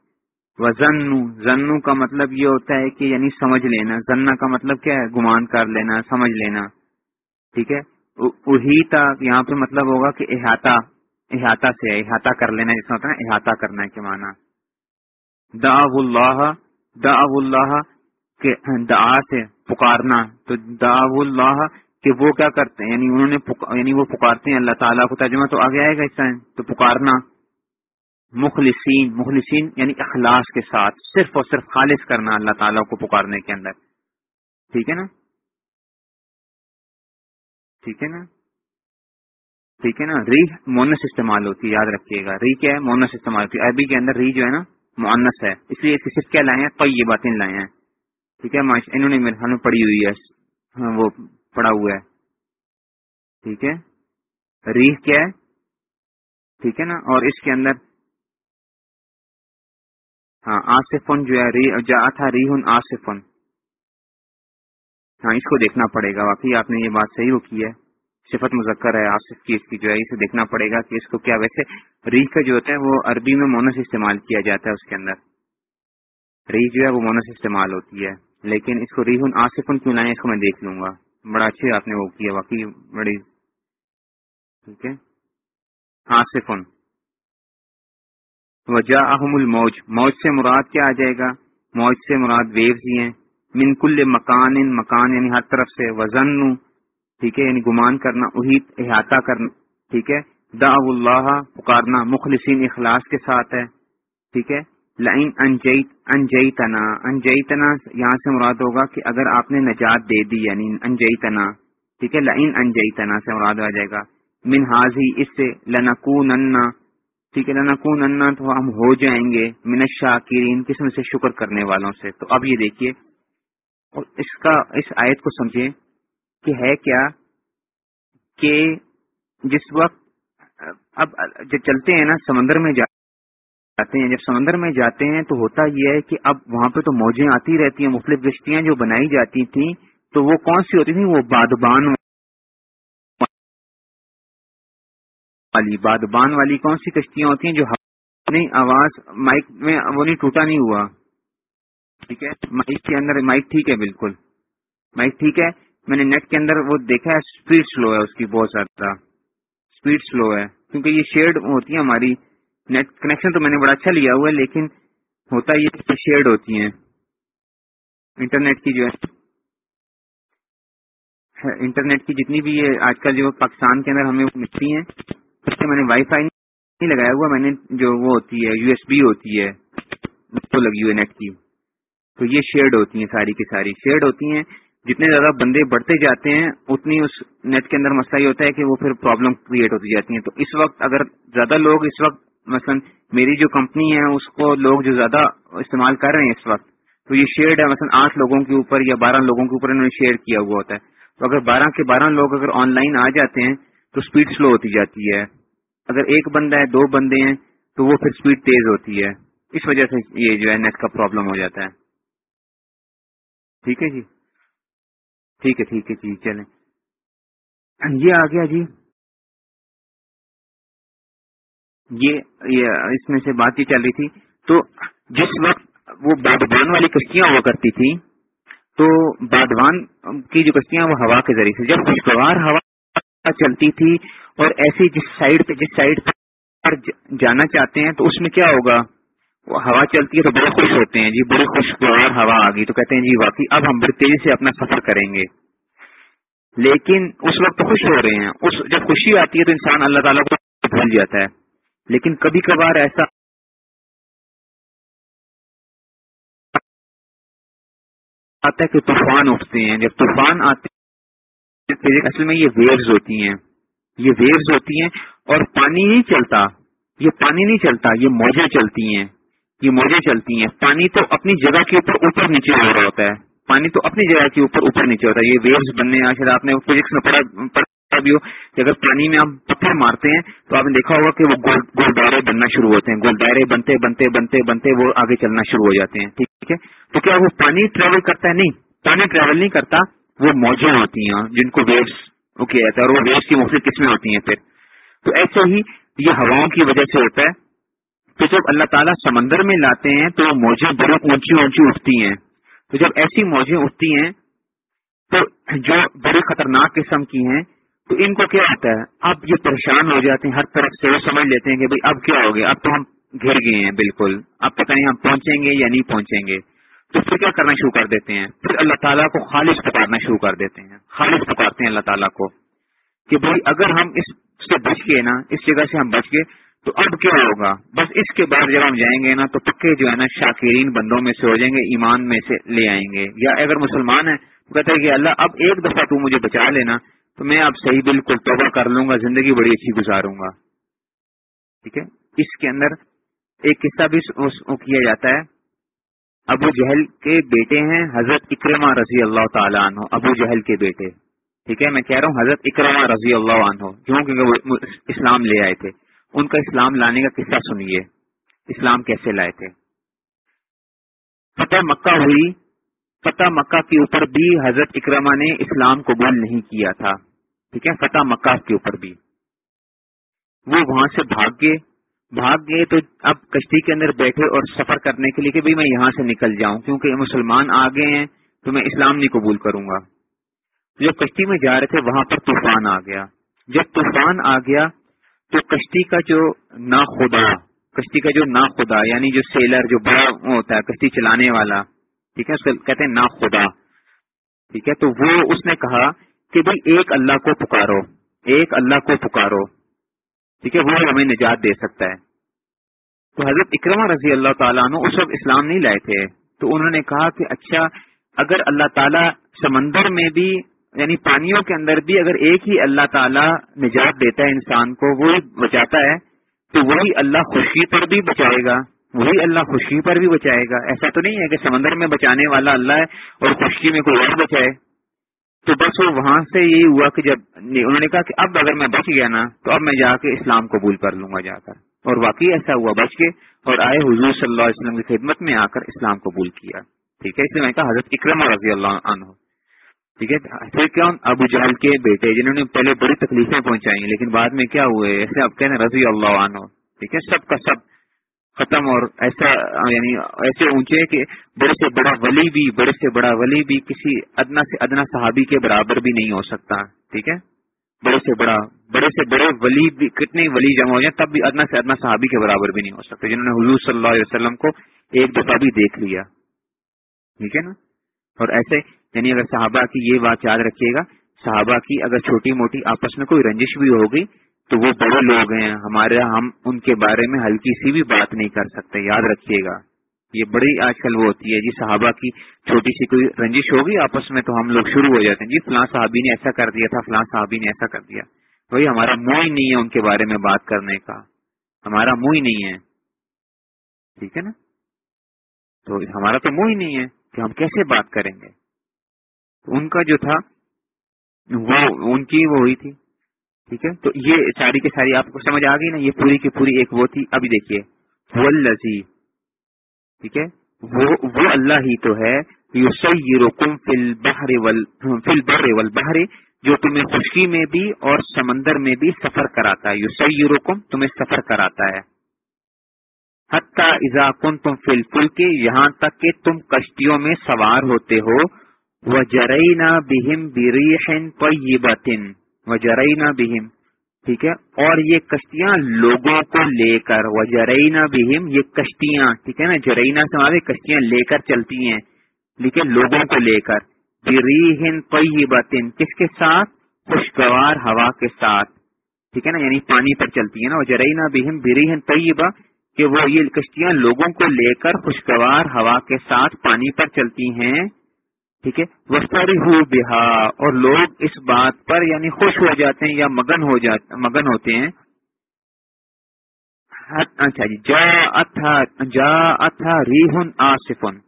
S1: زنو کا مطلب یہ ہوتا ہے کہ یعنی سمجھ لینا۔ زنا کا مطلب کیا ہے؟ گمان کر لینا، سمجھ لینا۔ ٹھیک ہے؟ اہیتا، یہاں پہ مطلب ہوگا کہ احاطہ احاطہ سے، احاطہ کر لینا، جس ہوتا ہے احاطہ کرنا ہے کہ مانا دا اللہ دا اللہ کہ دعا سے پکارنا۔ تو دعا اللہ کہ وہ کیا کرتے ہیں؟ یعنی انہوں نے یعنی وہ پکارتے ہیں، اللہ تعالیٰ کو ترجمہ تو آگے آئے گا اس طرح تو پکارنا۔ مخلصین مخلصین یعنی اخلاص کے ساتھ، صرف اور صرف خالص کرنا اللہ تعالیٰ کو پکارنے کے اندر۔ ٹھیک ہے نا؟ ٹھیک ہے نا؟ ٹھیک ہے نا؟ ری مونس استعمال ہوتی ہے، یاد رکھیے گا۔ ری کیا ہے؟ مونس استعمال ہوتی ہے۔ عربی کے اندر ری جو ہے نا مونس ہے۔ اس لیے صرف کیا لائے ہیں؟ تو یہ باتیں لائے ہیں۔ ٹھیک ہے؟ انہوں نے میرے خیال میں پڑھی ہوئی ہے۔ ہاں، وہ پڑا ہوا ہے۔ ٹھیک ہے؟ ریح کیا ہے؟ ٹھیک ہے نا؟ اور اس کے اندر ہاں آصفن جو ہے جا تھا ریحن آصفن۔ ہاں اس کو دیکھنا پڑے گا۔ واقعی آپ نے یہ بات صحیح وہ کی ہے۔ صفت مذکر ہے آصف کی اس کی جو ہے، اسے دیکھنا پڑے گا کہ اس کو کیا ویسے ریح کا جو ہوتا ہے، وہ عربی میں مونس استعمال کیا جاتا ہے اس کے اندر۔ ریح جو ہے، وہ مونس استعمال ہوتی ہے۔ لیکن اس کو ریحن آصفن کیوں لائیں، اس کو میں دیکھ لوں گا۔ بڑا اچھے آپ نے وہ کیا واقعی بڑی ٹھیک ہے۔ آصفن۔ وجہ احم الموج۔ موج سے مراد کیا آ جائے گا؟ موج سے مراد ویوز ہی ہیں۔ من کل مکان مکان یعنی ہر طرف سے وزن ٹھیک ہے؟ یعنی گمان کرنا اہیت احاطہ کرنا، ٹھیک ہے؟ دا اللہ، پکارنا، مخلصین اخلاص کے ساتھ ہے، ٹھیک ہے؟ لائن انجیت انجئی تنا انجئی تنا یہاں سے مراد ہوگا کہ اگر آپ نے نجات دے دی یعنی انجئی تنا ٹھیک ہے؟ لائن انجئی تنا سے مراد آ جائے گا۔ من حاضی، اس سے لنکو ٹھیک ہے؟ لنکو تو ہم ہو جائیں گے، من شاکرین قسم سے شکر کرنے والوں سے۔ تو اب یہ دیکھیے اس کا، اس آیت کو سمجھے کہ ہے کیا کہ جس وقت اب جب چلتے ہیں نا سمندر میں جاتے ہیں، جب سمندر میں جاتے ہیں تو ہوتا یہ ہے کہ اب وہاں پہ تو موجیں آتی رہتی ہیں، مختلف کشتیاں جو بنائی جاتی تھیں، تو وہ کون سی ہوتی تھیں؟ وہ بادبان والی بادبان والی کون سی کشتیاں ہوتی ہیں جو اپنی آواز مائک میں وہ نہیں ٹوٹا نہیں ہوا۔ ٹھیک ہے؟ مائک کے اندر مائک ٹھیک ہے بالکل۔ مائک ٹھیک ہے؟ میں نے نیٹ کے اندر وہ دیکھا ہے اسپیڈ سلو ہے اس کی بہت زیادہ۔ اسپیڈ سلو ہے۔ کیونکہ یہ شیڈ ہوتی ہے ہماری نیٹ کنیکشن تو میں نے بڑا اچھا لیا ہوا ہے، لیکن ہوتا یہ شیئرڈ ہوتی ہیں۔ انٹرنیٹ کی جو ہے انٹرنیٹ کی جتنی بھی یہ آج کل جو پاکستان کے اندر ہمیں ملتی ہیں، اس سے میں نے وائی فائی نہیں لگایا ہوا، میں نے جو وہ ہوتی ہے یو ایس بی ہوتی ہے تو لگی ہوئی نیٹ کی۔ تو یہ شیئرڈ ہوتی ہیں، ساری کی ساری. شیئرڈ ہوتی ہیں، جتنے زیادہ بندے بڑھتے جاتے ہیں، اتنی اس نیٹ کے اندر مسئلہ یہ ہوتا ہے کہ وہ پھر پرابلم کریٹ ہوتی جاتی ہیں. تو اس وقت اگر زیادہ لوگ اس وقت، مثلا میری جو کمپنی ہے، اس کو لوگ جو زیادہ استعمال کر رہے ہیں اس وقت، تو یہ شیئرڈ ہے، مثلا آٹھ لوگوں کے اوپر یا بارہ لوگوں کے اوپر انہوں نے شیئر کیا ہوا ہوتا ہے. تو اگر بارہ کے بارہ لوگ اگر آن لائن آ جاتے ہیں، تو اسپیڈ سلو ہوتی جاتی ہے. اگر ایک بندہ ہے، دو بندے ہیں، تو وہ پھر اسپیڈ تیز ہوتی ہے. اس وجہ سے یہ جو ہے نیٹ کا پرابلم ہو جاتا ہے. ٹھیک ہے جی؟ ٹھیک ہے ٹھیک ہے جی چلیں۔ یہ آ گیا جی۔ یہ اس میں سے بات یہ چل رہی تھی۔ تو جس وقت وہ بادوان والی کشتیاں ہوا کرتی تھی، تو بادوان کی جو کشتیاں وہ ہوا کے ذریعے سے، جب خوشگوار ہوا چلتی تھی اور ایسی جس سائڈ پہ، جس سائڈ پر جانا چاہتے ہیں، تو اس میں کیا ہوگا؟ ہوا چلتی ہے تو بڑے خوش ہوتے ہیں جی بڑے خوشگوار ہوا آ گئی۔ تو کہتے ہیں جی واقعی اب ہم بڑی تیزی سے اپنا سفر کریں گے۔ لیکن اس وقت خوش ہو رہے ہیں۔ اس جب خوشی آتی ہے تو انسان اللہ تعالیٰ کو بھول جاتا ہے۔ لیکن کبھی کبھار ایسا آتا ہے کہ طوفان اٹھتے ہیں۔ جب طوفان آتے ہیں اصل میں یہ ویوز ہوتی ہیں۔ یہ ویوز ہوتی ہیں اور پانی نہیں چلتا۔ یہ پانی نہیں چلتا، یہ موجیں چلتی ہیں۔ یہ موجیں چلتی ہیں۔ پانی تو اپنی جگہ کے اوپر اوپر نیچے ہو رہا ہوتا ہے۔ پانی تو اپنی جگہ کے اوپر اوپر نیچے ہوتا ہے۔ یہ ویوز بننے آخر آپ نے فزکس میں پڑھا بھی ہو کہ اگر پانی میں آپ پتھر مارتے ہیں تو آپ نے دیکھا ہوگا کہ وہ گول دائرے بننا شروع ہوتے ہیں۔ گول دائرے بنتے بنتے بنتے بنتے وہ آگے چلنا شروع ہو جاتے ہیں۔ ٹھیک ہے؟ تو کیا وہ پانی ٹریول کرتا ہے؟ نہیں۔ پانی ٹریول نہیں کرتا۔ وہ موجیں ہوتی ہیں جن کو ویوز کیا جاتا ہے اور وہ ویوز کی مختلف قسمیں ہوتی ہیں پھر۔ تو ایسے ہی یہ ہواؤں کی وجہ سے ہوتا ہے۔ تو جب اللہ تعالیٰ سمندر میں لاتے ہیں تو موجیں بہت اونچی اونچی اٹھتی ہیں۔ تو جب ایسی موجیں اٹھتی ہیں تو جو بڑی خطرناک قسم کی ہیں، تو ان کو کیا ہوتا ہے؟ اب یہ پریشان ہو جاتے ہیں، ہر طرف سے وہ سمجھ لیتے ہیں کہ بھائی اب کیا ہو گیا؟ اب تو ہم گھر گئے ہیں، بالکل۔ اب پتہ نہیں ہم پہنچیں گے یا نہیں پہنچیں گے۔ تو پھر کیا کرنا شروع کر دیتے ہیں؟ پھر اللہ تعالیٰ کو خالص پکارنا شروع کر دیتے ہیں۔ خالص پکارتے ہیں اللہ تعالیٰ کو کہ بھائی اگر ہم اس سے بچ گئے نا، اس جگہ سے ہم بچ گئے تو اب کیا ہوگا؟ بس اس کے بعد جب ہم جائیں گے نا، تو پکے جو ہے نا، شاکرین بندوں میں سے ہو جائیں گے، ایمان میں سے لے آئیں گے۔ یا اگر مسلمان ہے تو کہتے ہیں کہ اللہ، اب ایک دفعہ تو مجھے بچا لینا، تو میں اب صحیح بالکل توبہ کر لوں گا، زندگی بڑی اچھی گزاروں گا۔ ٹھیک ہے؟ اس کے اندر ایک قصہ بھی کیا جاتا ہے۔ ابو جہل کے بیٹے ہیں حضرت اکرما رضی اللہ تعالیٰ عنہ، ابو جہل کے بیٹے۔ ٹھیک ہے؟ میں کہہ رہا ہوں حضرت اکرما رضی اللہ عنہ کیوں کہ وہ اسلام لے آئے تھے۔ ان کا اسلام لانے کا قصہ سنیے۔ اسلام کیسے لائے تھے؟ فتح مکہ ہوئی۔ فتح مکہ کے اوپر بھی حضرت اکرما نے اسلام قبول نہیں کیا تھا۔ ٹھیک ہے، فتح مکہ کے اوپر بھی۔ وہ وہاں سے بھاگ گئے۔ بھاگ گئے تو اب کشتی کے اندر بیٹھے اور سفر کرنے کے لیے کہ میں یہاں سے نکل جاؤں، کیونکہ مسلمان آ گئے ہیں، تو میں اسلام نہیں قبول کروں گا۔ جب کشتی میں جا رہے تھے، وہاں پر طوفان آ گیا۔ جب طوفان آ گیا تو کشتی کا جو نا خدا کشتی کا جو نا خدا یعنی جو سیلر، جو بڑا ہوتا ہے، کشتی چلانے والا، ٹھیک ہے، اس کو کہتے ہیں نا خدا ٹھیک ہے، تو وہ اس نے کہا کہ بھائی ایک اللہ کو پکارو، ایک اللہ کو پکارو، ٹھیک ہے، وہ ہمیں نجات دے سکتا ہے۔ تو حضرت اکرما رضی اللہ تعالیٰ عنہ اس وقت اسلام نہیں لائے تھے، تو انہوں نے کہا کہ اچھا اگر اللہ تعالیٰ سمندر میں بھی یعنی پانیوں کے اندر بھی اگر ایک ہی اللہ تعالیٰ نجات دیتا ہے انسان کو وہ بچاتا ہے، تو وہی اللہ خوشی پر بھی بچائے گا، وہی اللہ خوشی پر بھی بچائے گا۔ ایسا تو نہیں ہے کہ سمندر میں بچانے والا اللہ ہے اور خوشی میں کوئی اور بچائے۔ تو بس وہ وہاں سے یہی ہوا کہ جب انہوں نے کہا کہ اب اگر میں بچ گیا نا، تو اب میں جا کے اسلام قبول کر لوں گا جا کر۔ اور واقعی ایسا ہوا، بچ کے اور آئے حضور صلی اللہ علیہ وسلم کی خدمت میں آ کر اسلام قبول کیا۔ ٹھیک ہے، اس لیے میں کہا حضرت اکرم رضی اللہ عنہ۔ ٹھیک ہے؟ پھر کیا ابو جہل کے بیٹے جنہوں نے پہلے بڑی تکلیفیں پہنچائی لیکن بعد میں کیا ہوئے؟ ایسے اب کہتے ہیں رضی اللہ عنہ، ٹھیک ہے؟ سب کا سب ختم اور ایسا یعنی ایسے اونچے کہ بڑے سے بڑا ولی بھی، بڑے سے بڑا ولی بھی کسی ادنا سے ادنا صحابی کے برابر بھی نہیں ہو سکتا، ٹھیک ہے؟ بڑے سے بڑا، بڑے سے بڑے ولی بھی، کتنے ولی جمع ہو جائیں تب بھی ادنا سے ادنا صحابی کے برابر بھی نہیں ہو سکتے، جنہوں نے حضور صلی اللہ علیہ وسلم کو ایک دفعہ بھی دیکھ لیا، ٹھیک ہے نا؟ اور ایسے یعنی اگر صحابہ کی یہ بات یاد رکھیے گا، صحابہ کی اگر چھوٹی موٹی آپس میں کوئی رنجش بھی ہوگی تو وہ بڑے لوگ ہیں۔ ہمارے ہم ان کے بارے میں ہلکی سی بھی بات نہیں کر سکتے، یاد رکھیے گا۔ یہ بڑی آج کل وہ ہوتی ہے۔ جی صحابہ کی چھوٹی سی کوئی رنجش ہوگی آپس میں تو ہم لوگ شروع ہو جاتے ہیں جی فلاں صحابی نے ایسا کر دیا تھا، فلاں صحابی نے ایسا کر دیا۔ وہی ہمارا منہ ہی نہیں ہے ان کے بارے میں بات کرنے کا۔ ہمارا منہ ہی نہیں ہے۔ ٹھیک ہے نا؟ تو ہمارا تو منہ ہی نہیں ہے کہ ہم کیسے بات کریں گے؟ ان کا جو تھا وہ ان کی وہ ہوئی تھی۔ ٹھیک ہے؟ تو یہ ساری کی ساری آپ کو سمجھ آ گئی نا؟ یہ پوری کی پوری ایک وہ تھی۔ ابھی دیکھیے۔ وہ ٹھیک ہے؟ وہ اللہ ہی تو ہے۔ یو سم فل بہر فل بر ول بہرے جو تمہیں خشکی میں بھی اور سمندر میں بھی سفر کراتا ہے۔ یو سی تمہیں سفر کراتا ہے۔ حتیٰ ازا کن تم فل فل کے یہاں تک کہ تم کشتیوں میں سوار ہوتے ہو۔ وہ جرئی بہم بریحن پیبتن و جرئی بہم ٹھیک ہے؟ اور یہ کشتیاں لوگوں کو لے کر وہ جرئینہ بہم یہ کشتیاں، ٹھیک ہے نا؟ جرئینہ سے کشتیاں لے کر چلتی ہیں، لیکن لوگوں کو لے کر۔ بریحن طیبتن کس کے ساتھ؟ خوشگوار ہوا کے ساتھ۔ ٹھیک ہے نا؟ یعنی پانی پر چلتی ہے نا۔ جرئینہ بہم بریحن طیبہ کہ وہ یہ کشتیاں لوگوں کو لے کر خوشگوار ہوا کے ساتھ پانی پر چلتی ہیں۔ ٹھیک ہے؟ وسطاری ہو بہا اور لوگ اس بات پر یعنی خوش ہو جاتے ہیں یا مگن ہو جاتے، مگن ہوتے ہیں۔ اچھا جی جا اتھا جا اتھا ریحن آصفن۔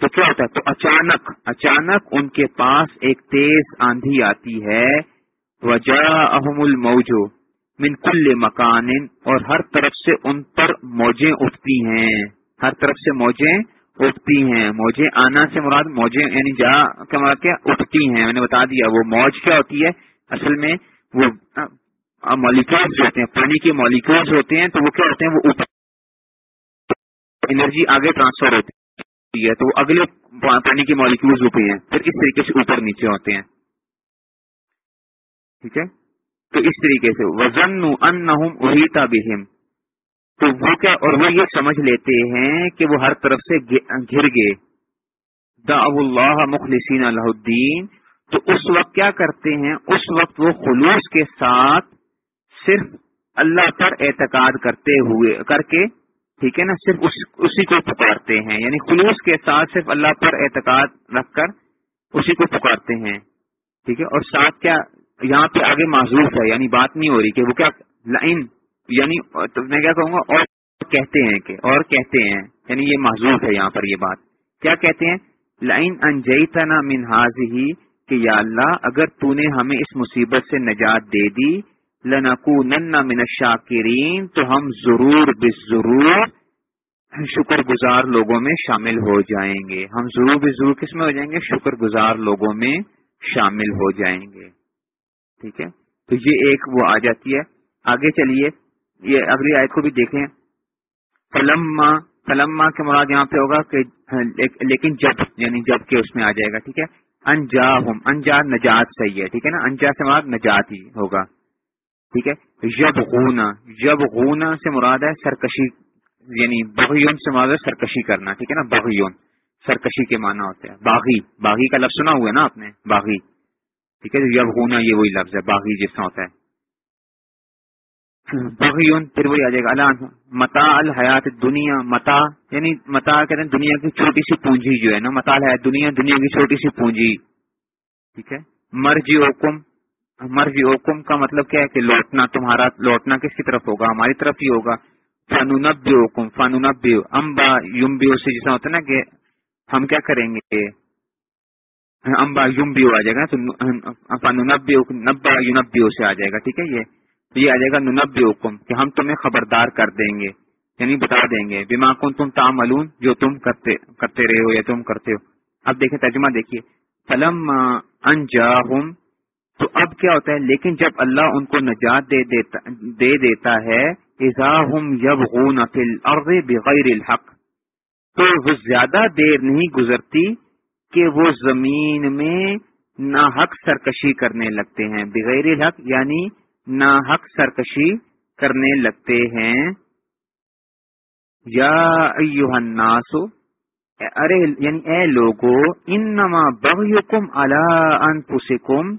S1: تو کیا ہوتا ہے؟ تو اچانک اچانک ان کے پاس ایک تیز آندھی آتی ہے۔ وجا احم الموجو من کل مکان، اور ہر طرف سے ان پر موجیں اٹھتی ہیں۔ ہر طرف سے موجیں اٹھتی ہیں، موجیں آنا سے مراد موجیں یعنی جا کا مراد کیا؟ اٹھتی ہیں، میں نے بتا دیا، وہ موج کیا ہوتی ہے؟ اصل میں وہ مالیکولس جو ہوتے ہیں، پانی کے مالیکولس ہوتے ہیں، تو وہ کیا ہوتے ہیں؟ وہ اوپر انرجی آگے ٹرانسفر ہوتی ہے، تو وہ اگلے پانی کے مالیکولز ہوتے ہیں، پھر اس طریقے سے اوپر نیچے ہوتے ہیں۔ ٹھیک ہے؟ تو اس طریقے سے وزن بہم تو وہ کیا اور وہ یہ سمجھ لیتے ہیں کہ وہ ہر طرف سے گر گئے۔ دا اللہ مخلصین اللہ الدین۔ تو اس وقت کیا کرتے ہیں؟ اس وقت وہ خلوص کے ساتھ صرف اللہ پر اعتقاد کرتے ہوئے کر کے، ٹھیک ہے نا؟ صرف اسی کو پکارتے ہیں۔ یعنی خلوص کے ساتھ صرف اللہ پر اعتقاد رکھ کر اسی کو پکارتے ہیں۔ ٹھیک ہے؟ اور ساتھ کیا؟ یہاں پہ آگے معذوف ہے یعنی بات نہیں ہو رہی کہ وہ کیا لائن یعنی میں کیا کہوں گا؟ اور کہتے ہیں کہ اور کہتے ہیں یعنی یہ معذوف ہے یہاں پر یہ بات۔ کیا کہتے ہیں؟ لائن انجیتنا من ہی کہ یا اللہ، اگر تو نے ہمیں اس مصیبت سے نجات دے دی، لنکونن من الشاکرین، تو ہم ضرور بس ضرور شکر گزار لوگوں میں شامل ہو جائیں گے۔ ہم ضرور بس ضرور کس میں ہو جائیں گے؟ شکر گزار لوگوں میں شامل ہو جائیں گے۔ ٹھیک ہے؟ تو یہ ایک وہ آ جاتی ہے۔ آگے چلیے۔ یہ اگلی آیت کو بھی دیکھیں۔ فلما فلما کے مراد یہاں پہ ہوگا کہ، لیکن جب یعنی جب کے اس میں آ جائے گا، ٹھیک ہے؟ انجا ہم انجا نجات صحیح ہے ٹھیک ہے نا؟ انجا سے مراد نجات ہی ہوگا، ٹھیک ہے؟ جب غونا جب غونا سے مراد ہے سرکشی یعنی بغیون سے مراد ہے سرکشی کرنا، ٹھیک ہے نا؟ بغیون، سرکشی کے معنی ہوتے ہیں۔ باغی باغی کا لفظ سنا ہوا ہے نا آپ نے؟ باغی، ٹھیک ہے؟ جب غونا یہ وہی لفظ ہے، باغی جس طرح ہوتا ہے۔ بغیون، پھر وہی آ جائے گا۔ اللہ متا الحیات دنیا متا یعنی متا کہتے ہیں دنیا کی چھوٹی سی پونجی جو ہے نا، متا الحیات دنیا دنیا کی چھوٹی سی پونجی۔ ٹھیک ہے؟ مرجی حکم مرضی حکم کا مطلب کیا ہے کہ لوٹنا، تمہارا لوٹنا کس کی طرف ہوگا؟ ہماری طرف ہی ہوگا۔ فانونب حکم فانونب امبا یم بیو سے جیسا ہوتا ہے نا کہ ہم کیا کریں گے؟ امبا یم بیو آ جائے گا تو فانونب نبا یونبیو سے آ جائے گا۔ ٹھیک ہے یہ؟ یہ آ جائے گا ننب حکم کہ ہم تمہیں خبردار کر دیں گے یعنی بتا دیں گے بیما کن تم تاملون جو تم کرتے کرتے رہے ہو یا تم کرتے ہو۔ اب دیکھیں ترجمہ دیکھیے۔ فلم انجاہم تو اب کیا ہوتا ہے؟ لیکن جب اللہ ان کو نجات دے دیتا دے دیتا ہے بغیر الحق، تو وہ زیادہ دیر نہیں گزرتی کہ وہ زمین میں ناحق سرکشی کرنے لگتے ہیں۔ بغیر الحق یعنی ناحق سرکشی کرنے لگتے ہیں۔ یا الناس ارے یعنی اے لوگو، انما بغیکم علی انفسکم،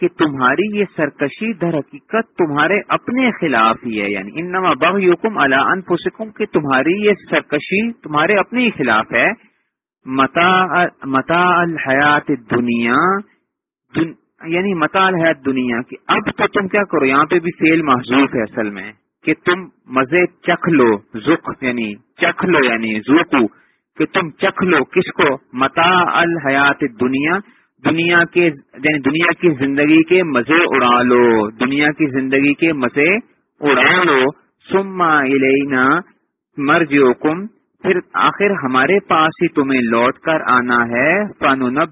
S1: کہ تمہاری یہ سرکشی در حقیقت تمہارے اپنے خلاف ہی ہے۔ یعنی ان نما بغ یوکم اللہ انفسکم، کہ تمہاری یہ سرکشی تمہارے اپنے ہی خلاف ہے۔ متا متا الحیات دنیا دن یعنی متا الحیات دنیا کی۔ اب تو تم کیا کرو؟ یہاں پہ بھی فیل محضوف ہے اصل میں کہ تم مزے چکھ لو زخ یعنی چکھ لو یعنی زوکو کہ تم چکھ لو کس کو؟ متا الحیات دنیا۔ دنیا کے یعنی دنیا کی زندگی کے مزے اڑا لو۔ دنیا کی زندگی کے مزے اڑا لو۔ سما الینا مرج پھر آخر ہمارے پاس ہی تمہیں لوٹ کر آنا ہے۔ فن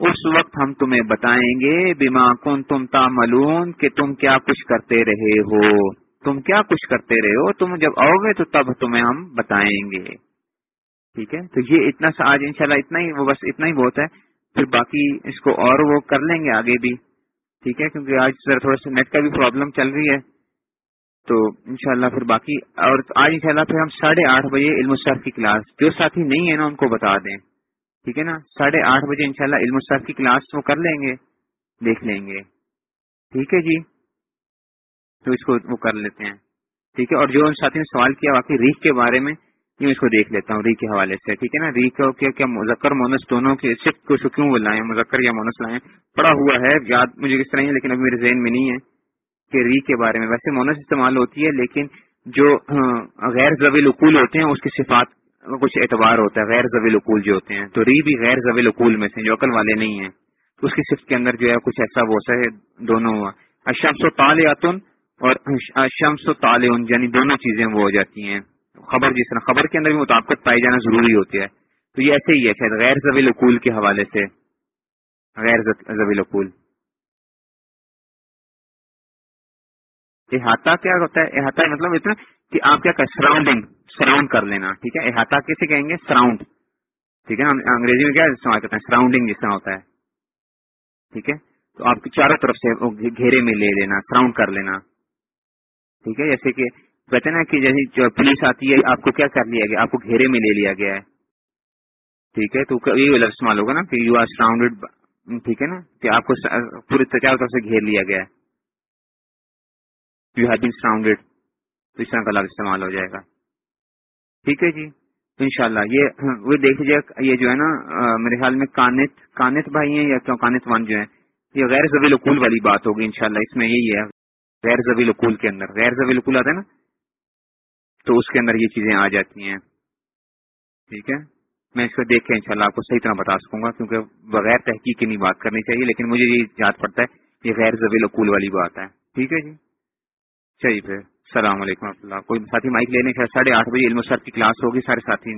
S1: اس وقت ہم تمہیں بتائیں گے بیما کن تم تاملون کہ تم کیا کچھ کرتے رہے ہو۔ تم کیا کچھ کرتے رہے ہو؟ تم جب آؤ گے تو تب تمہیں ہم بتائیں گے۔ ٹھیک ہے؟ تو یہ اتنا سا آج انشاءاللہ اتنا ہی، وہ بس اتنا ہی بہت ہے۔ پھر باقی اس کو اور وہ کر لیں گے آگے بھی۔ ٹھیک ہے؟ کیونکہ آج ذرا تھوڑا سا نیٹ کا بھی پرابلم چل رہی ہے۔ تو انشاءاللہ پھر باقی، اور آج انشاءاللہ پھر ہم ساڑھے آٹھ بجے علم الصرف کی کلاس، جو ساتھی نہیں ہے نا، ان کو بتا دیں۔ ٹھیک ہے نا؟ ساڑھے آٹھ بجے انشاءاللہ علم الصرف کی کلاس وہ کر لیں گے، دیکھ لیں گے۔ ٹھیک ہے جی؟ تو اس کو وہ کر لیتے ہیں۔ ٹھیک ہے، اور جو ان ساتھی نے سوال کیا باقی ریخ کے بارے میں، یہ اس کو دیکھ لیتا ہوں ری کے حوالے سے۔ ٹھیک ہے نا؟ ری کو کیا کیا مذکر مونس دونوں کے صرف کو کیوں لائیں؟ مذکر یا مونس لائیں؟ پڑا ہوا ہے، یاد مجھے کس طرح ہے، لیکن ابھی میرے ذہن میں نہیں ہے کہ ری کے بارے میں۔ ویسے مونس استعمال ہوتی ہے، لیکن جو ہاں، غیر ضوی اقول ہوتے ہیں، اس کی صفات کچھ اعتبار ہوتا ہے، غیر ضوی اقول جو ہوتے ہیں، تو ری بھی غیر ضوی اقول میں سے جو عقل والے نہیں ہیں اس کی صفت کے اندر جو ہے کچھ ایسا وہ ہے، دونوں اشمس و تال اور اشمس و تال یعنی دونوں چیزیں وہ ہو جاتی ہیں۔ خبر جس طرح، خبر کے اندر بھی مطابقت پائی جانا ضروری ہوتی ہے۔ تو یہ ایسے ہی ہے شاید غیر زویل اقول کے حوالے سے۔ غیر زویل اقول احاطہ کیا ہوتا ہے؟ احاطہ مطلب اتنا کہ آپ کیا کہ سراؤنڈنگ سراؤنڈ کر لینا، ٹھیک ہے؟ احاطہ کیسے کہیں گے؟ سراؤنڈ ٹھیک ہے؟ انگریزی میں کیا استعمال کرتے ہیں؟ سراؤنڈنگ جس طرح ہوتا ہے۔ ٹھیک ہے؟ تو آپ کی چاروں طرف سے گھیرے میں لے لینا سراؤنڈ کر لینا۔ ٹھیک ہے؟ جیسے کہ کہتے نا کہ جیسے پولیس آتی ہے، آپ کو کیا کر لیا گیا؟ آپ کو گھیرے میں لے لیا گیا ہے۔ ٹھیک ہے؟ تو یہ لفظ مال ہوگا نا کہ یو آر سراؤنڈیڈ ٹھیک ہے نا؟ کہ آپ کو پوری چاروں طرف سے گھیر لیا گیا ہے۔ یو ہیو بین سراؤنڈیڈ تو اس طرح کا لفظ استعمال ہو جائے گا۔ ٹھیک ہے جی؟ تو ان یہ وہ دیکھ لیجیے، یہ جو ہے نا میرے خیال میں کانت کانت بھائی ہیں یا کیوں کانت ون جو ہے یہ غیر زبیل اقول والی بات ہوگی انشاءاللہ۔ اس میں یہی ہے، غیر زبیل اقول کے اندر۔ غیر زبیل اقول آتا ہے نا، تو اس کے اندر یہ چیزیں آ جاتی ہیں۔ ٹھیک ہے؟ میں اس کو دیکھ کے انشاءاللہ آپ کو صحیح طرح بتا سکوں گا، کیونکہ بغیر تحقیق کی نہیں بات کرنی چاہیے، لیکن مجھے یہ یاد پڑتا ہے، یہ غیر زبیل اقول والی بات ہے۔ ٹھیک ہے جی؟ چلیے پھر۔ السلام علیکم و اللہ۔ کوئی ساتھی مائک لینے کے ساڑھے آٹھ بجے علم سر کی کلاس ہوگی سارے ساتھی